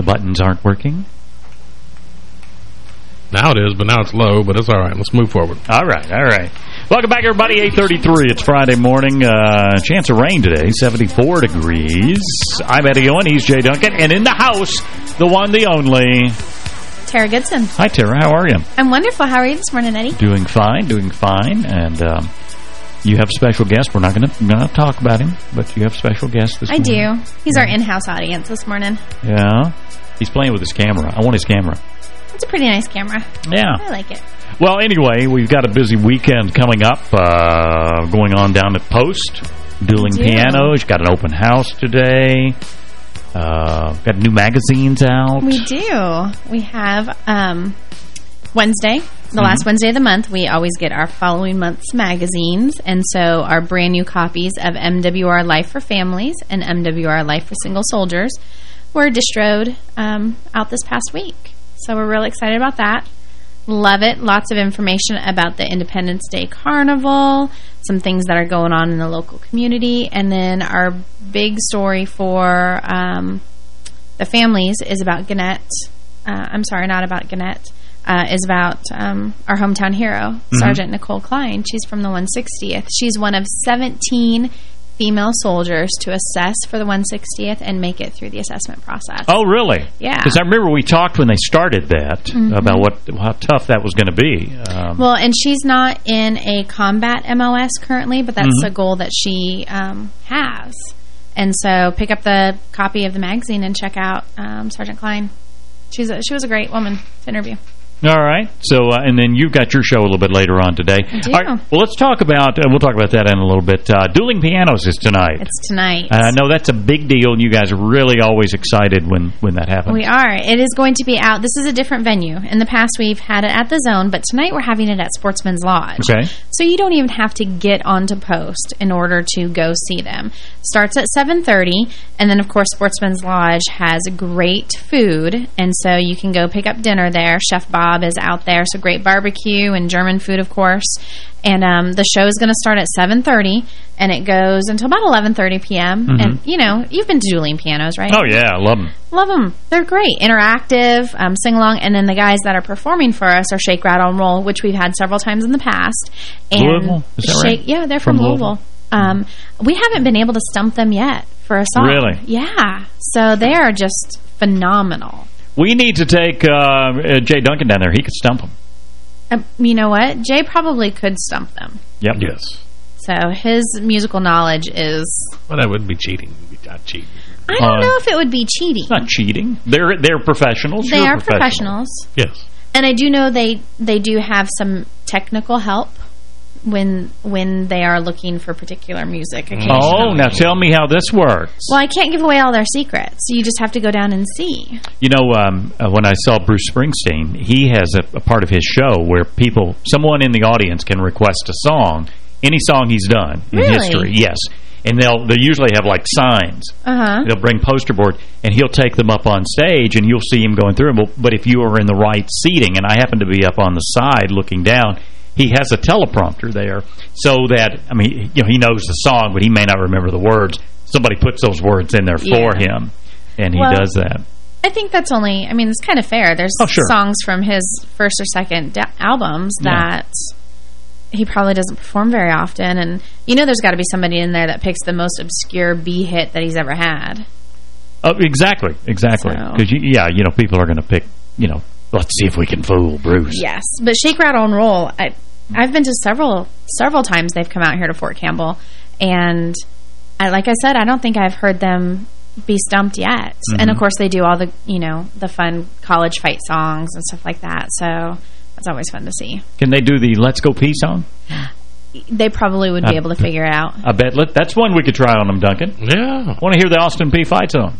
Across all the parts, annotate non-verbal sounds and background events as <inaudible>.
The buttons aren't working. Now it is, but now it's low, but it's all right. Let's move forward. All right, all right. Welcome back, everybody. 833. It's Friday morning. Uh, chance of rain today, 74 degrees. I'm Eddie Owen. He's Jay Duncan. And in the house, the one, the only... Tara Goodson. Hi, Tara. How are you? I'm wonderful. How are you this morning, Eddie? Doing fine, doing fine. And um, you have a special guest. We're not going to talk about him, but you have a special guest this I morning. I do. He's yeah. our in-house audience this morning. Yeah. He's playing with his camera. I want his camera. It's a pretty nice camera. Yeah. I like it. Well, anyway, we've got a busy weekend coming up, uh, going on down at Post, dueling pianos. Got an open house today. Uh, got new magazines out. We do. We have um, Wednesday, the mm -hmm. last Wednesday of the month, we always get our following month's magazines. And so our brand new copies of MWR Life for Families and MWR Life for Single Soldiers were distroed um, out this past week. So we're really excited about that. Love it. Lots of information about the Independence Day Carnival, some things that are going on in the local community, and then our big story for um, the families is about Gannett. Uh, I'm sorry, not about Gannett. Uh, is about um, our hometown hero, mm -hmm. Sergeant Nicole Klein. She's from the 160th. She's one of 17 female soldiers to assess for the 160th and make it through the assessment process. Oh, really? Yeah. Because I remember we talked when they started that mm -hmm. about what how tough that was going to be. Um, well, and she's not in a combat MOS currently, but that's mm -hmm. a goal that she um, has. And so pick up the copy of the magazine and check out um, Sergeant Klein. She's a, she was a great woman to interview. All right. So, uh, and then you've got your show a little bit later on today. All right. Well, let's talk about, uh, we'll talk about that in a little bit. Uh, Dueling Pianos is tonight. It's tonight. I know that's a big deal, and you guys are really always excited when, when that happens. We are. It is going to be out. This is a different venue. In the past, we've had it at the Zone, but tonight we're having it at Sportsman's Lodge. Okay. So you don't even have to get onto post in order to go see them. Starts at 7.30, and then, of course, Sportsman's Lodge has great food, and so you can go pick up dinner there. Chef Bob is out there so great barbecue and German food, of course. And um, the show is going to start at 7.30, and it goes until about 11.30 p.m. Mm -hmm. And, you know, you've been to dueling pianos, right? Oh, yeah. I love them. Love them. They're great. Interactive, um, sing-along. And then the guys that are performing for us are Shake, Rattle, and Roll, which we've had several times in the past. And Louisville? Is that Shake, right? Yeah, they're from, from Louisville. Louisville. Um, we haven't been able to stump them yet for a song. Really? Yeah. So they are just phenomenal. We need to take uh, Jay Duncan down there. He could stump them. Uh, you know what? Jay probably could stump them. Yep. Yes. So his musical knowledge is... Well, that wouldn't be cheating. Not cheating. I don't uh, know if it would be cheating. It's not cheating. They're they're professionals. They You're are professionals. Yes. And I do know they they do have some technical help when when they are looking for particular music. Oh, now tell me how this works. Well, I can't give away all their secrets. You just have to go down and see. You know, um, uh, when I saw Bruce Springsteen, he has a, a, part of his show where people, someone in the audience can request a song, any song he's done in really? history. Yes. And they'll they usually have like signs. Uh -huh. They'll bring poster board, and he'll take them up on stage, and you'll see him going through them. But if you are in the right seating, and I happen to be up on the side looking down, he has a teleprompter there so that, I mean, you know, he knows the song, but he may not remember the words. Somebody puts those words in there yeah. for him, and he well, does that. I think that's only, I mean, it's kind of fair. There's oh, sure. songs from his first or second albums that yeah. he probably doesn't perform very often. And you know there's got to be somebody in there that picks the most obscure B hit that he's ever had. Oh, exactly, exactly. Because, so. yeah, you know, people are going to pick, you know, let's see if we can fool Bruce. Yes, but Shake, Rattle, and Roll, I, I've been to several several times they've come out here to Fort Campbell, and I, like I said, I don't think I've heard them be stumped yet. Mm -hmm. And of mm-hmm. course, they do all the you know the fun college fight songs and stuff like that. So that's always fun to see. Can they do the "Let's Go Peay" song? They probably would be able to figure it out. I bet. That's one we could try on them, Duncan. Yeah. want to hear the Austin Peay fight song.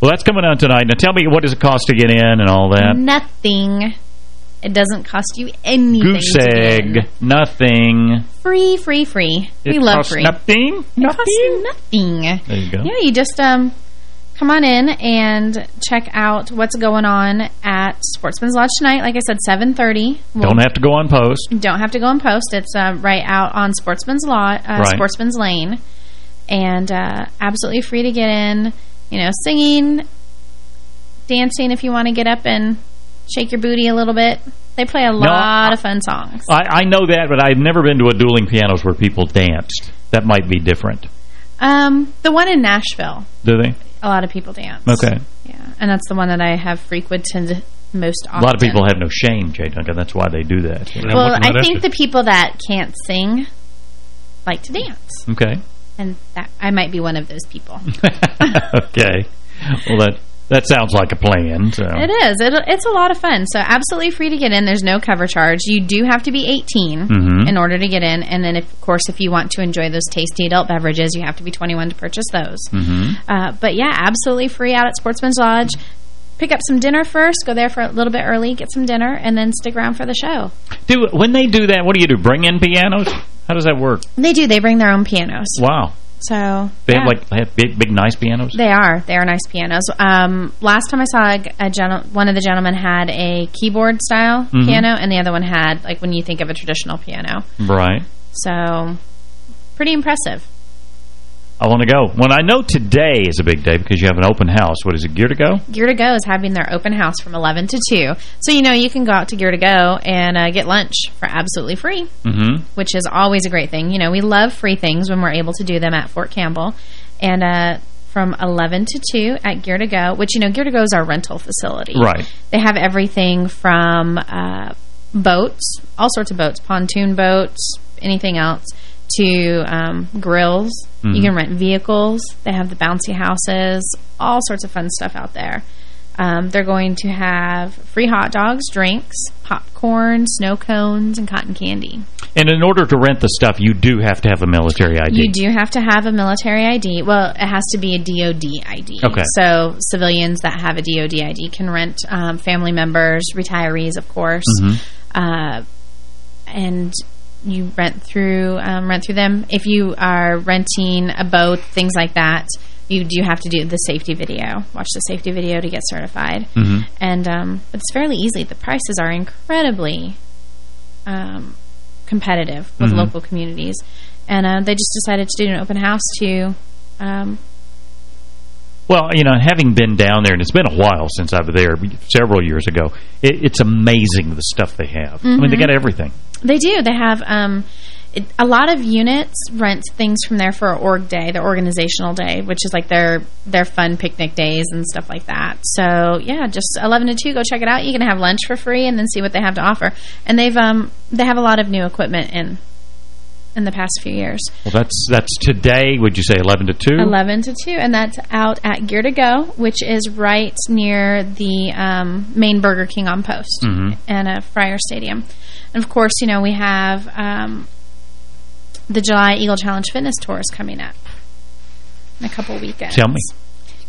Well, that's coming on tonight. Now, tell me, what does it cost to get in and all that? Nothing. It doesn't cost you anything. Goose egg, nothing. Free, free, free. It we love free. nothing? It nothing? nothing. There you go. Yeah, you just um, come on in and check out what's going on at Sportsman's Lodge tonight. Like I said, 7.30. We'll don't have to go on post. Don't have to go on post. It's uh, right out on Sportsman's Lodge, uh, right. Sportsman's Lane. And uh, absolutely free to get in. You know, singing, dancing if you want to get up and shake your booty a little bit. They play a lot I, of fun songs. I, I know that, but I've never been to a dueling pianos where people danced. That might be different. Um, the one in Nashville. Do they? A lot of people dance. Okay. Yeah, and that's the one that I have frequented most often. A lot of people have no shame, Jay Duncan. That's why they do that. Well, I think the people that can't sing like to dance. Okay. And that I might be one of those people. <laughs> okay. Well, that that sounds like a plan. So. It is. It, it's a lot of fun. So absolutely free to get in. There's no cover charge. You do have to be 18 mm -hmm. in order to get in. And then, if, of course, if you want to enjoy those tasty adult beverages, you have to be 21 to purchase those. Mm -hmm. uh, but yeah, absolutely free out at Sportsman's Lodge. Pick up some dinner first. Go there for a little bit early, get some dinner, and then stick around for the show. Do When they do that, what do you do? Bring in pianos? How does that work? They do. They bring their own pianos. Wow. So they yeah. have like they have big, big, nice pianos. They are. They are nice pianos. Um, last time I saw a, a one of the gentlemen had a keyboard style mm -hmm. piano, and the other one had like when you think of a traditional piano. Right. So pretty impressive. I want to go. When I know today is a big day because you have an open house. What is it, Gear to Go? Gear to Go is having their open house from 11 to 2. So, you know, you can go out to Gear to Go and uh, get lunch for absolutely free, mm -hmm. which is always a great thing. You know, we love free things when we're able to do them at Fort Campbell. And uh, from 11 to 2 at Gear to Go, which, you know, Gear to Go is our rental facility. Right. They have everything from uh, boats, all sorts of boats, pontoon boats, anything else to um, grills. Mm -hmm. You can rent vehicles. They have the bouncy houses, all sorts of fun stuff out there. Um, they're going to have free hot dogs, drinks, popcorn, snow cones, and cotton candy. And in order to rent the stuff, you do have to have a military ID. You do have to have a military ID. Well, it has to be a DOD ID. Okay. So civilians that have a DOD ID can rent um, family members, retirees, of course. Mm -hmm. uh, and you rent through um, rent through them. If you are renting a boat, things like that, you do have to do the safety video. Watch the safety video to get certified. Mm -hmm. And um, it's fairly easy. The prices are incredibly um, competitive with mm -hmm. local communities. And uh, they just decided to do an open house to... Um, well, you know, having been down there, and it's been a while since I was there, several years ago, it, it's amazing the stuff they have. Mm -hmm. I mean, they mm-hmm. got everything. They do. They have um, it, a lot of units rent things from there for org day, the organizational day, which is like their their fun picnic days and stuff like that. So yeah, just 11 to 2, go check it out. You can have lunch for free and then see what they have to offer. And they've um they have a lot of new equipment in in the past few years. Well, that's that's today, would you say 11 to 2? 11 to 2, and that's out at Gear to Go, which is right near the um, main Burger King on Post mm -hmm. and a Fryar Stadium. And, of course, you know, we have um, the July Eagle Challenge Fitness Tour is coming up in a couple weekends. Tell me.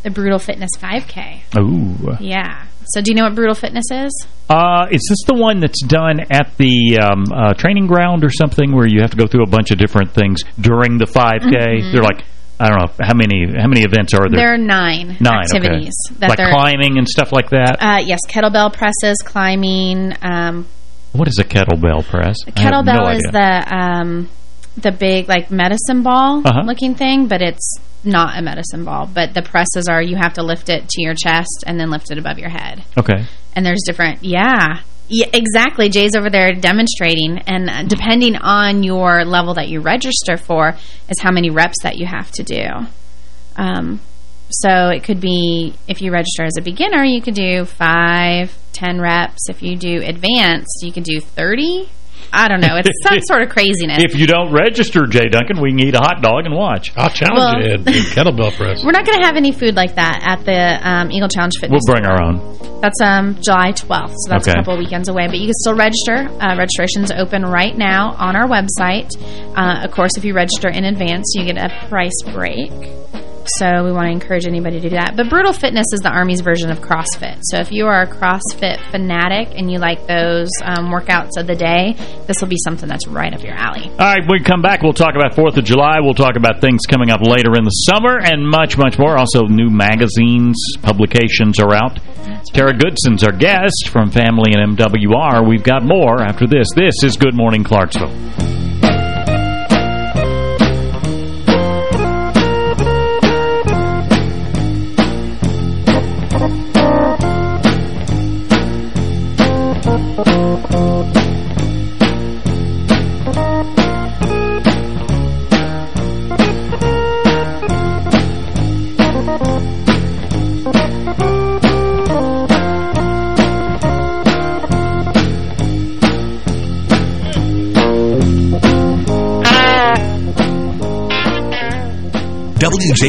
The Brutal Fitness 5K. Ooh. Yeah. So do you know what Brutal Fitness is? Uh, is this the one that's done at the um, uh, training ground or something where you have to go through a bunch of different things during the 5K? Mm -hmm. They're like, I don't know, how many how many events are there? There are nine, nine activities. Okay. That like climbing and stuff like that? Uh, yes, kettlebell presses, climbing, um, what is a kettlebell press? A kettlebell no is the um, the big like medicine ball uh -huh. looking thing, but it's not a medicine ball. But the presses are you have to lift it to your chest and then lift it above your head. Okay. And there's different, yeah. Yeah, exactly. Jay's over there demonstrating, and depending on your level that you register for is how many reps that you have to do. Um, so it could be, if you register as a beginner, you could do five, ten reps. If you do advanced, you could do 30. I don't know. It's some <laughs> sort of craziness. If you don't register, Jay Duncan, we can eat a hot dog and watch. I'll challenge well, you kettlebell press. <laughs> We're not going to have any food like that at the um, Eagle Challenge Fitness. We'll bring our own. That's um, July 12th, so that's okay. a couple weekends away. But you can still register. Uh, registration's open right now on our website. Uh, of course, if you register in advance, you get a price break. So we want to encourage anybody to do that. But Brutal Fitness is the Army's version of CrossFit. So if you are a CrossFit fanatic and you like those um, workouts of the day, this will be something that's right up your alley. All right, we come back, we'll talk about 4th of July. We'll talk about things coming up later in the summer and much, much more. Also, new magazines, publications are out. Tara. Goodson's our guest from Family and MWR. We've got more after this. This is Good Morning Clarksville.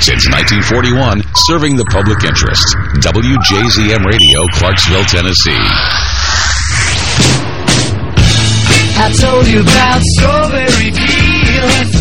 Since 1941, serving the public interest. WJZM Radio, Clarksville, Tennessee. I told you about Strawberry Fields.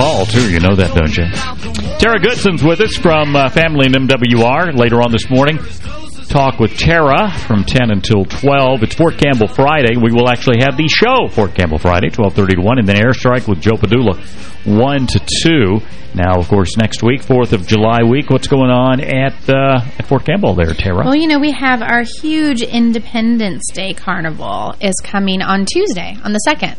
Paul, too. You know that, don't you? Tara Goodson's with us from uh, Family and MWR later on this morning. Talk with Tara from 10 until 12. It's Fort Campbell Friday. We will actually have the show Fort Campbell Friday, 12.30 to 1, and then Airstrike with Joe Padula, 1 to 2. Now, of course, next week, 4th of July week, what's going on at, uh, at Fort Campbell there, Tara? Well, you know, we have our huge Independence Day Carnival is coming on Tuesday, on the 2nd.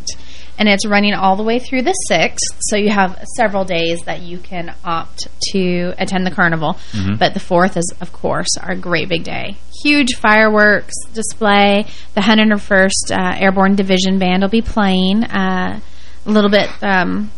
And it's running all the way through the 6th, so you have several days that you can opt to attend the carnival. Mm-hmm. But the 4th is, of course, our great big day. Huge fireworks display. The 101st uh, Airborne Division Band will be playing uh, a little bit um,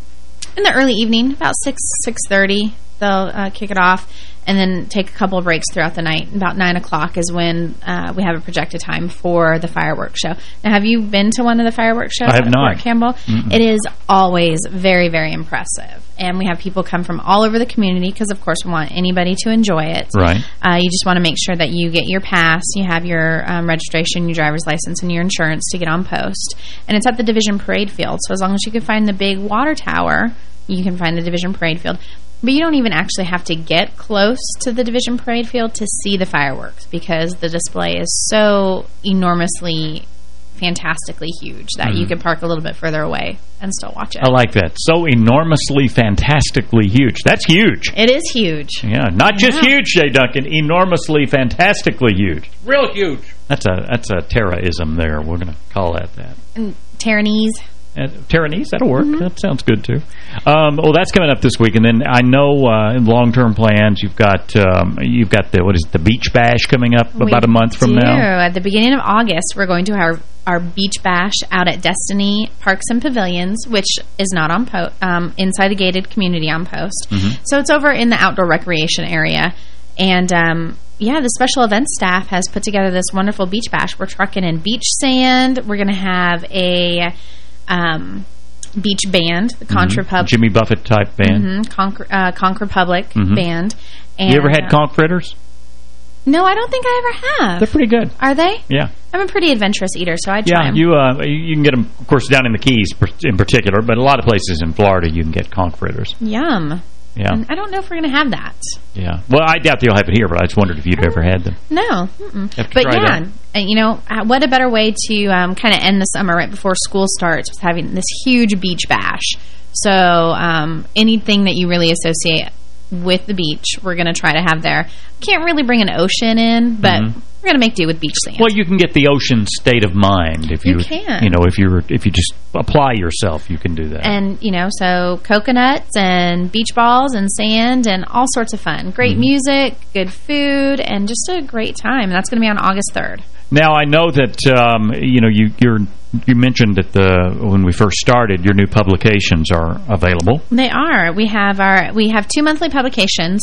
in the early evening, about 6, 6.30. They'll uh, kick it off and then take a couple of breaks throughout the night. About 9 o'clock is when uh, we have a projected time for the fireworks show. Now, have you been to one of the fireworks shows I have at not. Fort Campbell? It is always very, very impressive. And we have people come from all over the community because, of course, we want anybody to enjoy it. Right. Uh, you just want to make sure that you get your pass, you have your um, registration, your driver's license, and your insurance to get on post. And it's at the Division Parade Field. So as long as you can find the big water tower, you can find the Division Parade Field. But you don't even actually have to get close to the Division Parade Field to see the fireworks because the display is so enormously, fantastically huge that you mm-hmm. can park a little bit further away and still watch it. I like that. So enormously, fantastically huge. That's huge. It is huge. Yeah, not just Yeah. huge, Jay Duncan. Enormously, fantastically huge. Real huge. That's a that's a Terra-ism there. We're going to call that that. And Taiwanese. Uh, Terranese, that'll work. Mm-hmm. That sounds good, too. Um, well, that's coming up this week. And then I know uh, in long-term plans, you've got um, you've got the, what is it, the Beach Bash coming up about a month from do. now. At the beginning of August, we're going to have our beach bash out at Destiny Parks and Pavilions, which is not on post, um, inside the gated community on post. Mm-hmm. So it's over in the outdoor recreation area. And, um, yeah, the special events staff has put together this wonderful beach bash. We're trucking in beach sand. We're going to have a um, beach band, the Conch Republic. Jimmy Buffett type band. Mhm, Conch uh, Conch Republic Mhm. band. And, You ever had uh, conch fritters? No, I don't think I ever have. They're pretty good. Are they? Yeah. I'm a pretty adventurous eater, so yeah, try them. you uh, you can get them, of course, down in the Keys in particular, but a lot of places in Florida you can get conch fritters. Yum. Yeah. And I don't know if we're going to have that. Yeah. Well, I doubt you'll have it here, but I just wondered if you'd ever had them. No. Mm -mm. But yeah, and, you know, uh, what a better way to um, kind of end the summer right before school starts with having this huge beach bash. So um, anything that you really associate with the beach, we're going to try to have there. Can't really bring an ocean in, but Mhm. we're going to make do with beach sand. Well, you can get the ocean state of mind if you, You can. you know, if you if you just apply yourself, you can do that. And, you know, so coconuts and beach balls and sand and all sorts of fun. Great Mm-hmm. music, good food, and just a great time. And that's going to be on August 3rd. Now I know that um, you know you you mentioned that the when we first started your new publications are available. They are. We have our we have two monthly publications.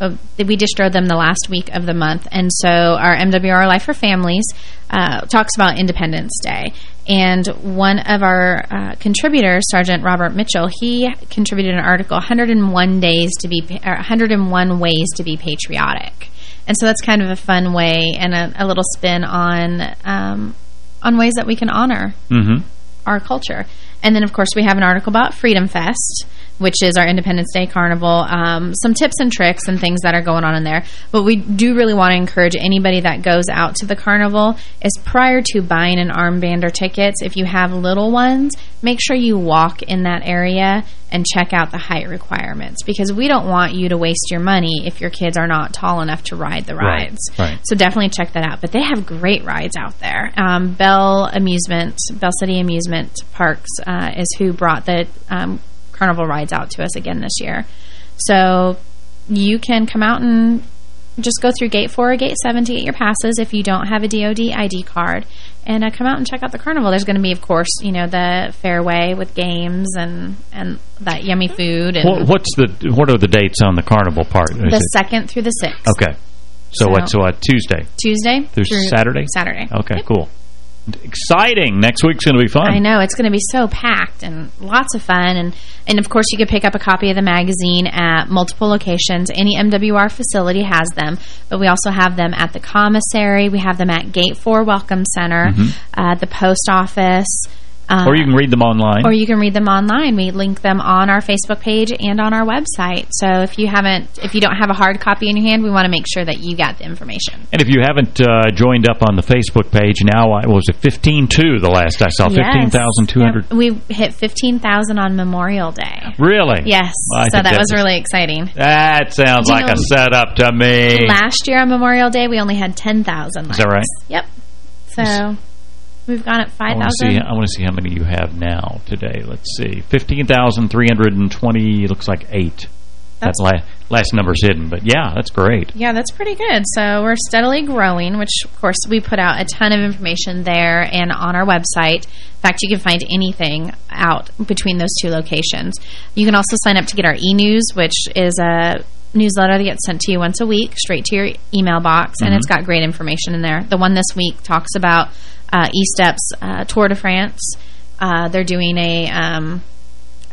We distroed them the last week of the month, and so our MWR Life for Families uh, talks about Independence Day. And one of our uh, contributors, Sergeant Robert Mitchell, he contributed an article, "101 Days to be, 101 Ways to be Patriotic." And so that's kind of a fun way and a, a little spin on um, on ways that we can honor Mm-hmm. our culture. And then, of course, we have an article about Freedom Fest, which is our Independence Day Carnival. Um, some tips and tricks and things that are going on in there. But we do really want to encourage anybody that goes out to the carnival is prior to buying an armband or tickets, if you have little ones, make sure you walk in that area and check out the height requirements because we don't want you to waste your money if your kids are not tall enough to ride the Right, rides. right. So definitely check that out. But they have great rides out there. Um, Bell Amusement, Belle City Amusement Parks uh, is who brought the um, carnival rides out to us again this year. So you can come out and just go through Gate 4 or Gate 7 to get your passes if you don't have a DOD ID card. And uh, come out and check out the carnival. There's going to be, of course, you know, the fairway with games and, and that yummy food. And What, what's the what are the dates on the carnival part? Is the it- 2nd through the 6th. okay. So, So- what's what Tuesday Tuesday through, Saturday? Saturday. Okay, Yep. cool. Exciting. Next week's going to be fun. I know. It's going to be so packed and lots of fun. And, and of course, you could pick up a copy of the magazine at multiple locations. Any MWR facility has them. But we also have them at the commissary. We have them at Gate 4 Welcome Center, uh, the post office. Uh. Or you can read them online. or you can read them online. We link them on our Facebook page and on our website. So if you haven't, if you don't have a hard copy in your hand, we want to make sure that you got the information. and if you haven't uh, joined up on the Facebook page, now I, was it 15.2 the last I saw? Yes. 15,200. Yep. We hit 15,000 on Memorial Day. Really? Yes. Well, so that was really exciting. That sounds like know- a setup to me. Last year on Memorial Day, we only had 10,000 Is that right? Yep. So we've gone at I want to see. 5,000. I want to see how many you have now today. Let's see, fifteen thousand three hundred and twenty. Looks like eight. That That's- la last number's hidden, but yeah, that's great. Yeah, that's pretty good. So we're steadily growing, which, of course, we put out a ton of information there and on our website. In fact, you can find anything out between those two locations. You can also sign up to get our e-news, which is a newsletter that gets sent to you once a week, straight to your email box, and it's got great information in there. The one this week talks about uh, E-Steps uh, Tour de France. Uh, they're doing a um,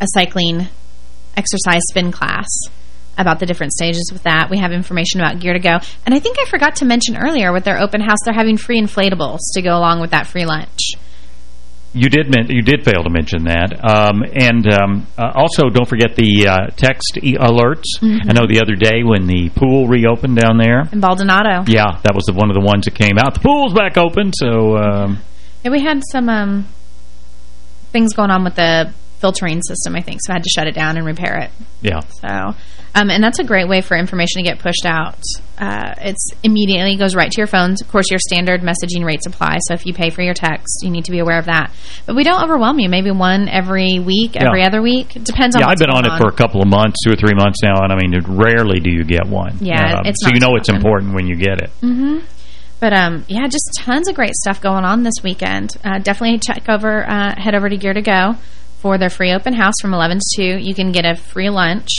a cycling exercise spin class about the different stages with that. We have information about Gear to Go. And I think I forgot to mention earlier with their open house, they're having free inflatables to go along with that free lunch. You did men you did fail to mention that, um, and um, uh, also don't forget the uh, text e alerts. Mm-hmm. I know the other day when the pool reopened down there. In Baldonado. Yeah, that was the, one of the ones that came out. The pool's back open, so um, Yeah, we had some um, things going on with the filtering system, I think, so I had to shut it down and repair it. yeah. So, um, and that's a great way for information to get pushed out. Uh, it's immediately goes right to your phones. Of course, your standard messaging rates apply. So if you pay for your text, you need to be aware of that. But we don't overwhelm you. Maybe one every week, every Yeah. other week. It depends on Yeah, I've been on it for a couple of months, two or three months now, and I mean, rarely do you get one. Yeah, Um, it's so you know it's important when you get it. But um, yeah, just tons of great stuff going on this weekend. Uh, definitely check over, uh, head over to Gear to Go for their free open house from 11 to 2. You can get a free lunch.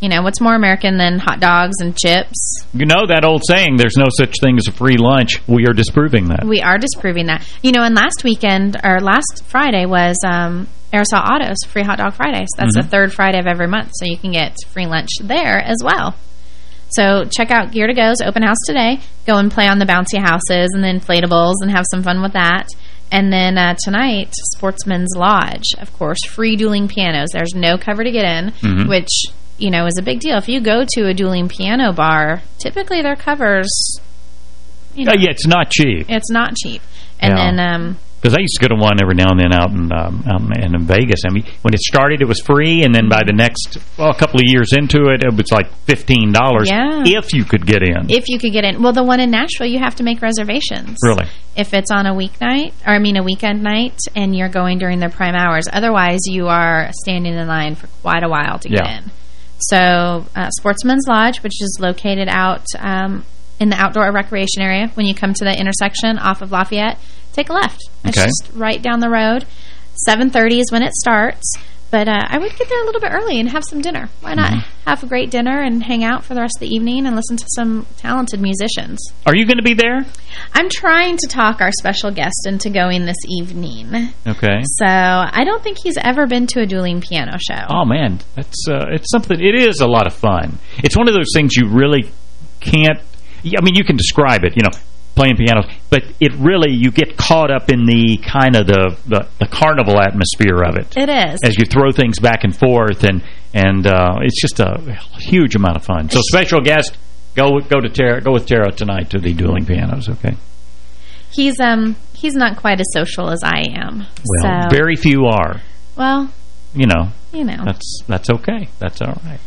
You know, what's more American than hot dogs and chips? You know that old saying, there's no such thing as a free lunch. We are disproving that. We are disproving that. You know, and last weekend, or last Friday was um, Aerosol Autos Free Hot Dog Fridays. That's the third Friday of every month, so you can get free lunch there as well. So check out Gear to Go's open house today. Go and play on the bouncy houses and the inflatables and have some fun with that. And then uh, tonight, Sportsman's Lodge, of course, free dueling pianos. There's no cover to get in, Mm-hmm. -hmm. which, you know, is a big deal. If you go to a dueling piano bar, typically their covers, you know, Uh, yeah, it's not cheap. it's not cheap. And Yeah. then... um Because I used to go to one every now and then out in, um, um, in Vegas. I mean, when it started, it was free, and then by the next, well, a couple of years into it, it was like $15 Yeah. if you could get in. If you could get in. Well, the one in Nashville, you have to make reservations. Really? If it's on a weeknight, or I mean a weekend night, and you're going during the prime hours. Otherwise, you are standing in line for quite a while to get Yeah. in. So, uh, Sportsman's Lodge, which is located out um, in the outdoor recreation area, when you come to the intersection off of Lafayette, take a left. It's Okay. just right down the road. 7.30 is when it starts. But uh, I would get there a little bit early and have some dinner. Why not Mm-hmm. have a great dinner and hang out for the rest of the evening and listen to some talented musicians? Are you going to be there? I'm trying to talk our special guest into going this evening. Okay. So I don't think he's ever been to a dueling piano show. Oh man, that's uh, it's something. It is a lot of fun. It's one of those things you really can't. I mean, you can describe it, you know, playing piano, but it really you get caught up in the kind of the the, the carnival atmosphere of it. It is. As you throw things back and forth, and and uh, it's just a huge amount of fun. So, special guest, go go to Tara, go with Tara tonight to the dueling pianos. Okay. He's um he's not quite as social as I am. Well, so, very few are. well, You know, you know, that's that's okay. That's all right.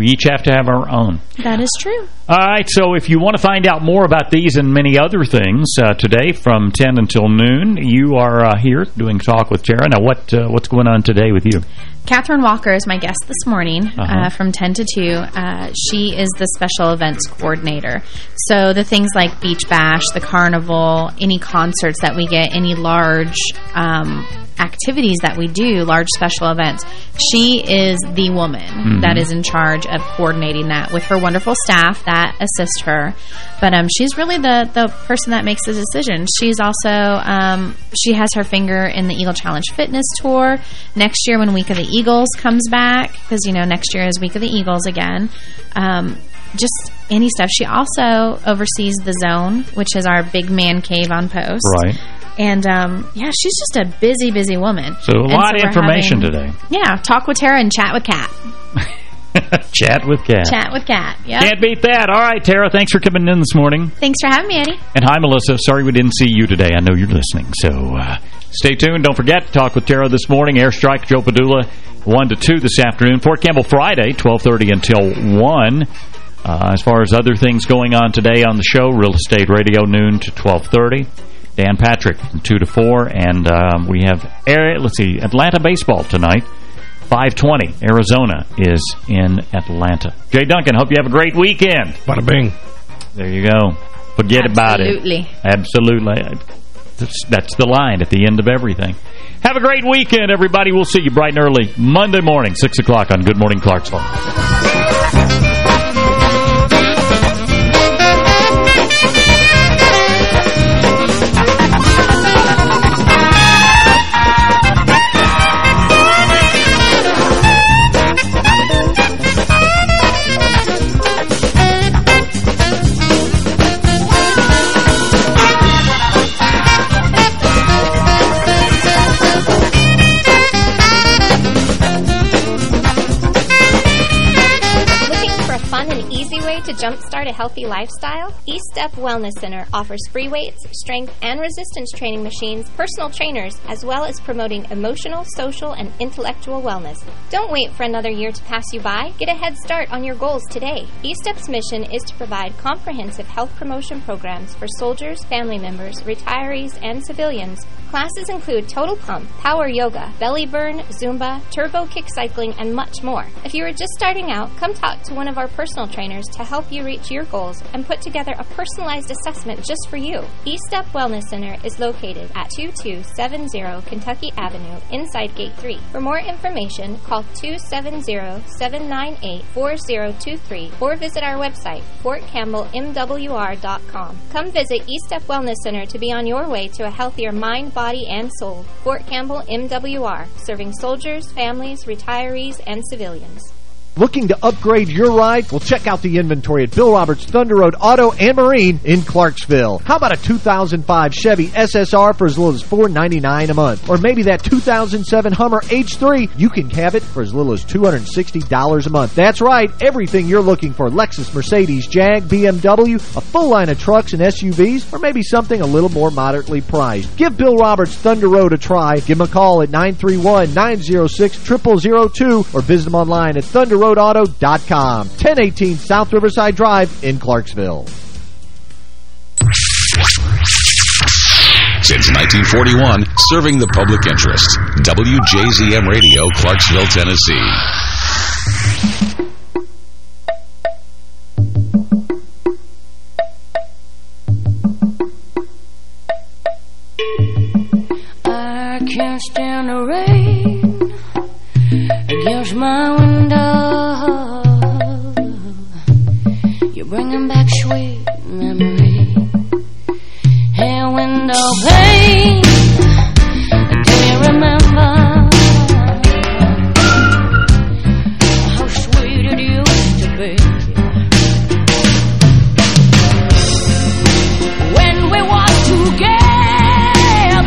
We each have to have our own. that is true. All right, so if you want to find out more about these and many other things uh, today from 10 until noon, you are uh, here doing Talk with Tara. Now, what uh, what's going on today with you? Catherine Walker is my guest this morning uh Uh-huh. from 10 to 2. Uh, she is the special events coordinator. So the things like Beach Bash, the carnival, any concerts that we get, any large um, activities that we do, large special events, she is the woman Mm-hmm. that is in charge of coordinating that with her wonderful staff that assist her. But um, she's really the, the person that makes the decision. She's also, um, she has her finger in the Eagle Challenge Fitness Tour. Next year when Week of the Eagles comes back, because, you know, next year is Week of the Eagles again, um, just any stuff. She also oversees The Zone, which is our big man cave on post. Right. And, um, yeah, she's just a busy, busy woman. So a lot of information having- today. Yeah, talk with Tara and chat with Kat. <laughs> <laughs> Chat with Kat. Chat with Kat, yeah. Can't beat that. All right, Tara, thanks for coming in this morning. Thanks for having me, Eddie. And hi, Melissa. Sorry we didn't see you today. I know you're listening. So uh, stay tuned. Don't forget to talk with Tara this morning. Airstrike, Joe Padula, 1 to 2 this afternoon. Fort Campbell Friday, 1230 until 1. Uh, as far as other things going on today on the show, Real Estate Radio, noon to 1230. Dan Patrick from 2 to 4. And um, we have, Air, let's see, Atlanta baseball tonight. 520. Arizona is in Atlanta. Jay Duncan, hope you have a great weekend. Bada bing. There you go. Forget about it. Absolutely. Absolutely. That's, that's the line at the end of everything. Have a great weekend, everybody. We'll see you bright and early Monday morning, 6 o'clock on Good Morning Clarksville. To jumpstart a healthy lifestyle? E-Step Wellness Center offers free weights, strength, and resistance training machines, personal trainers, as well as promoting emotional, social, and intellectual wellness. Don't wait for another year to pass you by. Get a head start on your goals today. E-Step's mission is to provide comprehensive health promotion programs for soldiers, family members, retirees, and civilians. Classes include total pump, power yoga, belly burn, Zumba, turbo kick cycling, and much more. If you are just starting out, come talk to one of our personal trainers to help you reach your goals and put together a personalized assessment just for you. E-Step Wellness Center is located at 2270 Kentucky Avenue inside Gate 3. For more information, call 270-798-4023 or visit our website, fortcampbellmwr.com. Come visit E-Step Wellness Center to be on your way to a healthier mind, body, and soul. Fort Campbell MWR, serving soldiers, families, retirees, and civilians. Looking to upgrade your ride? Well, check out the inventory at Bill Roberts Thunder Road Auto and Marine in Clarksville. How about a 2005 Chevy SSR for as little as 499 a month? Or maybe that 2007 Hummer H3, you can have it for as little as $260 a month. That's right, everything you're looking for. Lexus, Mercedes, Jag, BMW, a full line of trucks and SUVs, or maybe something a little more moderately priced. Give Bill Roberts Thunder Road a try. Give him a call at 931-906-0002 or visit him online at Thunder Road roadauto.com. 1018 South Riverside Drive in Clarksville. Since 1941, serving the public interest. WJZM Radio, Clarksville, Tennessee.